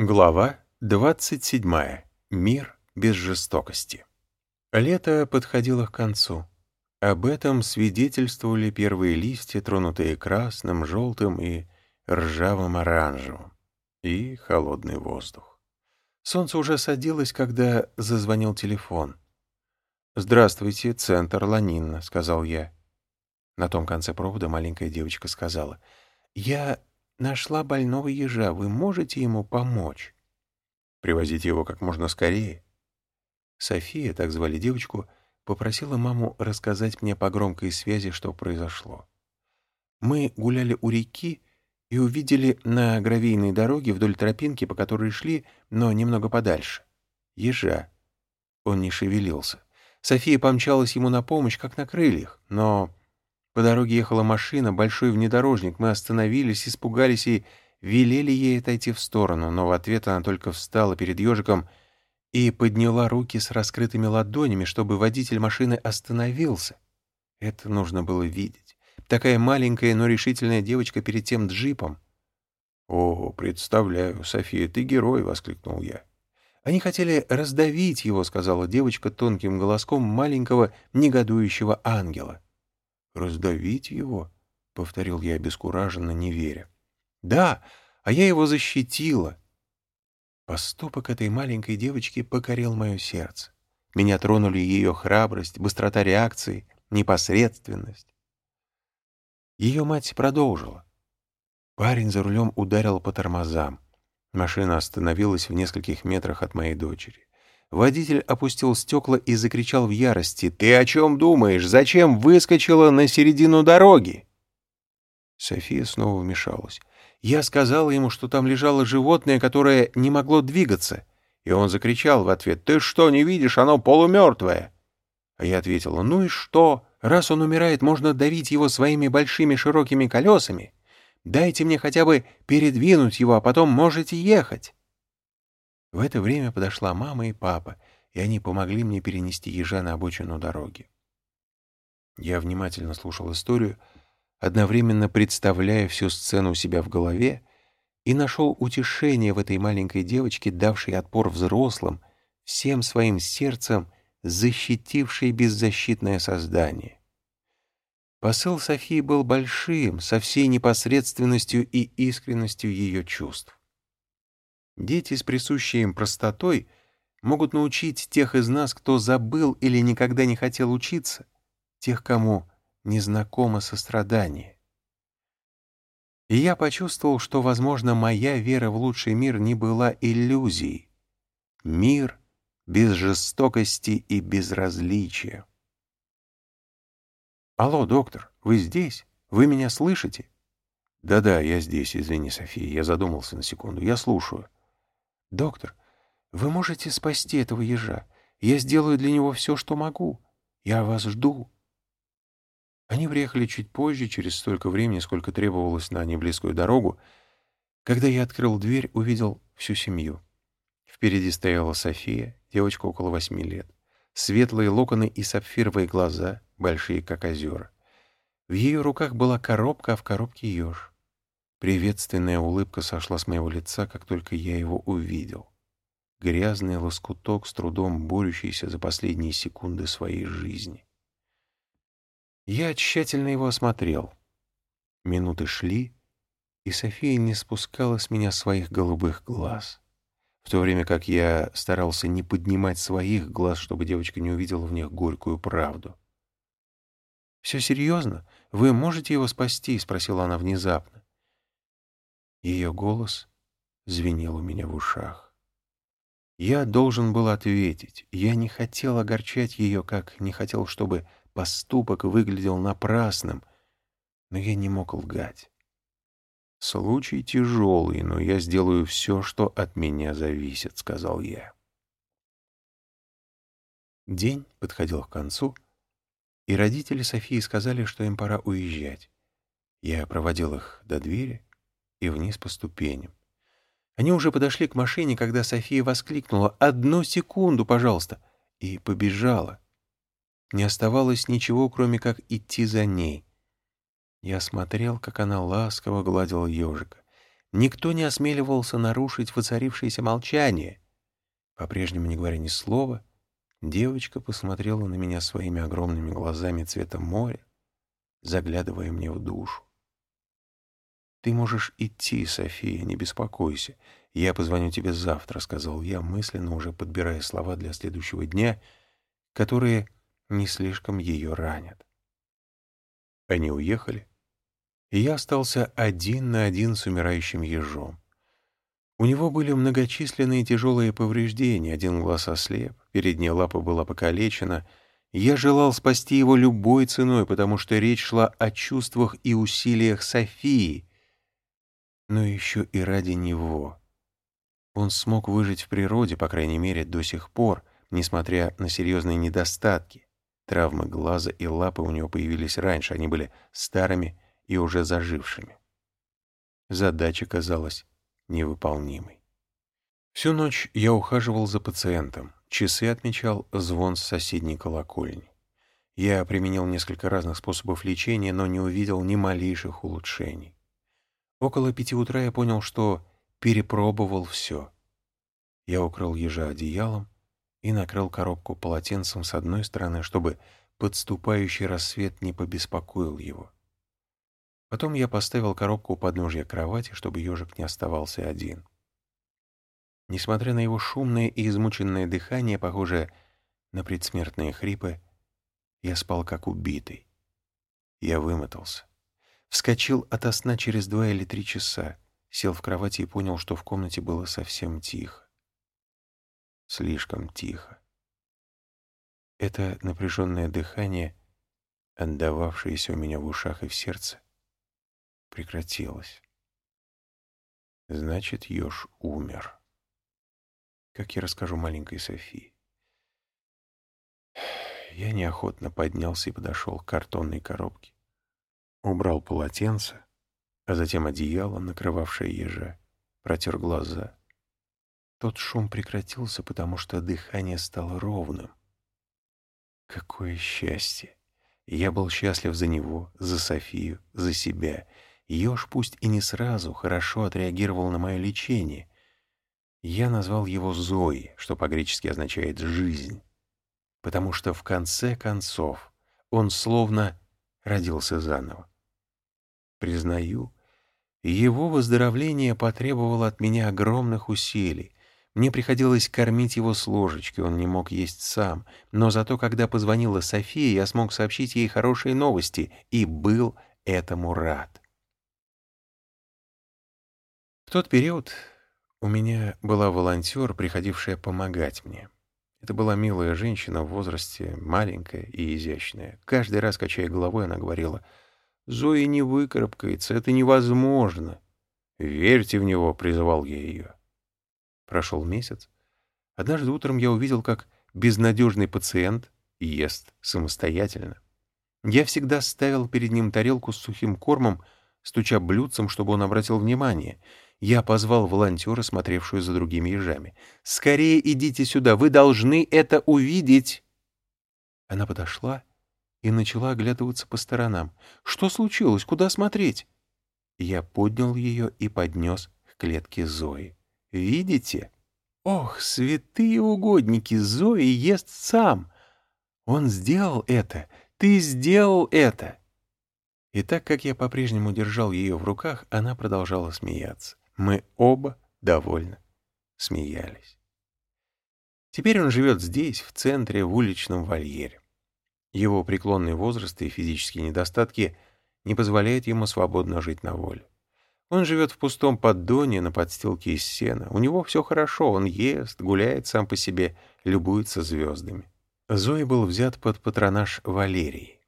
Глава 27. Мир без жестокости. Лето подходило к концу. Об этом свидетельствовали первые листья, тронутые красным, желтым и ржавым оранжевым, и холодный воздух. Солнце уже садилось, когда зазвонил телефон. «Здравствуйте, центр Ланинна», — сказал я. На том конце провода маленькая девочка сказала, «Я нашла больного ежа. Вы можете ему помочь? Привозите его как можно скорее. София, так звали девочку, попросила маму рассказать мне по громкой связи, что произошло. Мы гуляли у реки и увидели на гравийной дороге вдоль тропинки, по которой шли, но немного подальше, ежа. Он не шевелился. София помчалась ему на помощь, как на крыльях, но по дороге ехала машина, большой внедорожник. Мы остановились, испугались и велели ей отойти в сторону, но в ответ она только встала перед ежиком и подняла руки с раскрытыми ладонями, чтобы водитель машины остановился. Это нужно было видеть. Такая маленькая, но решительная девочка перед тем джипом. «О, представляю, София, ты герой!» — воскликнул я. «Они хотели раздавить его», — сказала девочка тонким голоском маленького негодующего ангела. «Раздавить его?» — повторил я обескураженно, не веря. «Да, а я его защитила». Поступок этой маленькой девочки покорил мое сердце. Меня тронули ее храбрость, быстрота реакции, непосредственность. Ее мать продолжила. Парень за рулем ударил по тормозам. Машина остановилась в нескольких метрах от моей дочери. Водитель опустил стекла и закричал в ярости. «Ты о чем думаешь? Зачем выскочила на середину дороги?» София снова вмешалась. «Я сказала ему, что там лежало животное, которое не могло двигаться». И он закричал в ответ. «Ты что, не видишь? Оно полумертвое!» А я ответила. «Ну и что? Раз он умирает, можно давить его своими большими широкими колесами. Дайте мне хотя бы передвинуть его, а потом можете ехать». В это время подошла мама и папа, и они помогли мне перенести ежа на обочину дороги. Я внимательно слушал историю, одновременно представляя всю сцену у себя в голове, и нашел утешение в этой маленькой девочке, давшей отпор взрослым, всем своим сердцем защитившей беззащитное создание. Посыл Софии был большим, со всей непосредственностью и искренностью ее чувств. Дети с присущей им простотой могут научить тех из нас, кто забыл или никогда не хотел учиться, тех, кому незнакомо сострадание. И я почувствовал, что, возможно, моя вера в лучший мир не была иллюзией. Мир без жестокости и безразличия. «Алло, доктор, вы здесь? Вы меня слышите?» «Да-да, я здесь, извини, София, я задумался на секунду. Я слушаю». «Доктор, вы можете спасти этого ежа. Я сделаю для него все, что могу. Я вас жду». Они приехали чуть позже, через столько времени, сколько требовалось на неблизкую дорогу. Когда я открыл дверь, увидел всю семью. Впереди стояла София, девочка около восьми лет. Светлые локоны и сапфировые глаза, большие как озера. В ее руках была коробка, а в коробке еж. Приветственная улыбка сошла с моего лица, как только я его увидел. Грязный лоскуток, с трудом борющийся за последние секунды своей жизни. Я тщательно его осмотрел. Минуты шли, и София не спускала с меня своих голубых глаз, в то время как я старался не поднимать своих глаз, чтобы девочка не увидела в них горькую правду. «Все серьезно? Вы можете его спасти?» — спросила она внезапно. Ее голос звенел у меня в ушах. Я должен был ответить. Я не хотел огорчать ее, как не хотел, чтобы поступок выглядел напрасным, но я не мог лгать. «Случай тяжелый, но я сделаю все, что от меня зависит», — сказал я. День подходил к концу, и родители Софии сказали, что им пора уезжать. Я проводил их до двери, и вниз по ступеням. Они уже подошли к машине, когда София воскликнула «Одну секунду, пожалуйста!» и побежала. Не оставалось ничего, кроме как идти за ней. Я смотрел, как она ласково гладила ежика. Никто не осмеливался нарушить воцарившееся молчание. По-прежнему не говоря ни слова, девочка посмотрела на меня своими огромными глазами цвета моря, заглядывая мне в душу. «Ты можешь идти, София, не беспокойся. Я позвоню тебе завтра», — сказал я, мысленно уже подбирая слова для следующего дня, которые не слишком ее ранят. Они уехали, и я остался один на один с умирающим ежом. У него были многочисленные тяжелые повреждения, один глаз ослеп, передняя лапа была покалечена. Я желал спасти его любой ценой, потому что речь шла о чувствах и усилиях Софии, но еще и ради него. Он смог выжить в природе, по крайней мере, до сих пор, несмотря на серьезные недостатки. Травмы глаза и лапы у него появились раньше, они были старыми и уже зажившими. Задача казалась невыполнимой. Всю ночь я ухаживал за пациентом, часы отмечал звон с соседней колокольни. Я применил несколько разных способов лечения, но не увидел ни малейших улучшений. Около пяти утра я понял, что перепробовал все. Я укрыл ежа одеялом и накрыл коробку полотенцем с одной стороны, чтобы подступающий рассвет не побеспокоил его. Потом я поставил коробку у подножья кровати, чтобы ежик не оставался один. Несмотря на его шумное и измученное дыхание, похожее на предсмертные хрипы, я спал как убитый. Я вымотался. Вскочил ото сна через два или три часа, сел в кровати и понял, что в комнате было совсем тихо. Слишком тихо. Это напряженное дыхание, отдававшееся у меня в ушах и в сердце, прекратилось. Значит, еж умер. Как я расскажу маленькой Софии. Я неохотно поднялся и подошел к картонной коробке. Убрал полотенце, а затем одеяло, накрывавшее ежа, протер глаза. Тот шум прекратился, потому что дыхание стало ровным. Какое счастье! Я был счастлив за него, за Софию, за себя. Ёж пусть и не сразу хорошо отреагировал на мое лечение. Я назвал его Зои, что по-гречески означает «жизнь», потому что в конце концов он словно родился заново. Признаю, его выздоровление потребовало от меня огромных усилий. Мне приходилось кормить его с ложечки, он не мог есть сам. Но зато, когда позвонила София, я смог сообщить ей хорошие новости и был этому рад. В тот период у меня была волонтер, приходившая помогать мне. Это была милая женщина в возрасте, маленькая и изящная. Каждый раз, качая головой, она говорила, «Зоя не выкарабкается, это невозможно». «Верьте в него», — призывал я ее. Прошел месяц. Однажды утром я увидел, как безнадежный пациент ест самостоятельно. Я всегда ставил перед ним тарелку с сухим кормом, стуча блюдцем, чтобы он обратил внимание — я позвал волонтера, смотревшую за другими ежами. «Скорее идите сюда, вы должны это увидеть!» Она подошла и начала оглядываться по сторонам. «Что случилось? Куда смотреть?» Я поднял ее и поднес к клетке Зои. «Видите? Ох, святые угодники, Зои ест сам! Он сделал это! Ты сделал это!» И так как я по-прежнему держал ее в руках, она продолжала смеяться. Мы оба довольно смеялись. Теперь он живет здесь, в центре, в уличном вольере. Его преклонный возраст и физические недостатки не позволяют ему свободно жить на воле. Он живет в пустом поддоне на подстилке из сена. У него все хорошо, он ест, гуляет сам по себе, любуется звездами. Зои был взят под патронаж Валерии.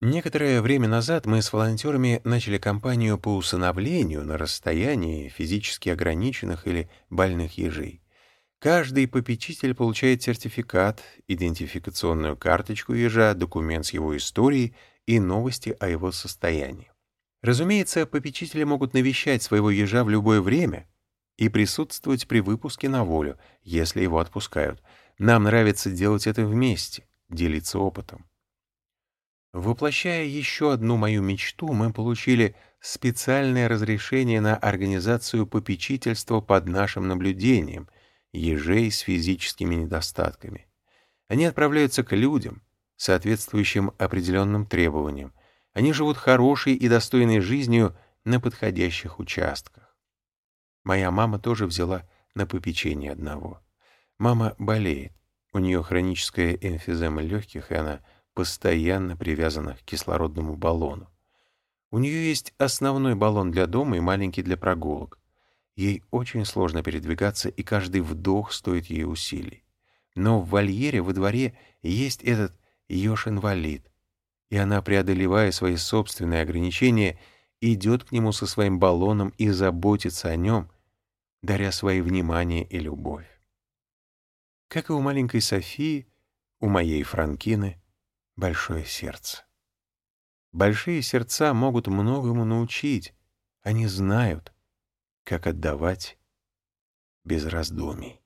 Некоторое время назад мы с волонтерами начали кампанию по усыновлению на расстоянии физически ограниченных или больных ежей. Каждый попечитель получает сертификат, идентификационную карточку ежа, документ с его историей и новости о его состоянии. Разумеется, попечители могут навещать своего ежа в любое время и присутствовать при выпуске на волю, если его отпускают. Нам нравится делать это вместе, делиться опытом. Воплощая еще одну мою мечту, мы получили специальное разрешение на организацию попечительства под нашим наблюдением, ежей с физическими недостатками. Они отправляются к людям, соответствующим определенным требованиям. Они живут хорошей и достойной жизнью на подходящих участках. Моя мама тоже взяла на попечение одного. Мама болеет. У нее хроническая эмфизема легких, и она постоянно привязана к кислородному баллону. У нее есть основной баллон для дома и маленький для прогулок. Ей очень сложно передвигаться, и каждый вдох стоит ей усилий. Но в вольере во дворе есть этот еж-инвалид, и она, преодолевая свои собственные ограничения, идет к нему со своим баллоном и заботится о нем, даря свои внимание и любовь. Как и у маленькой Софии, у моей Франкины большое сердце. Большие сердца могут многому научить. Они знают, как отдавать без раздумий.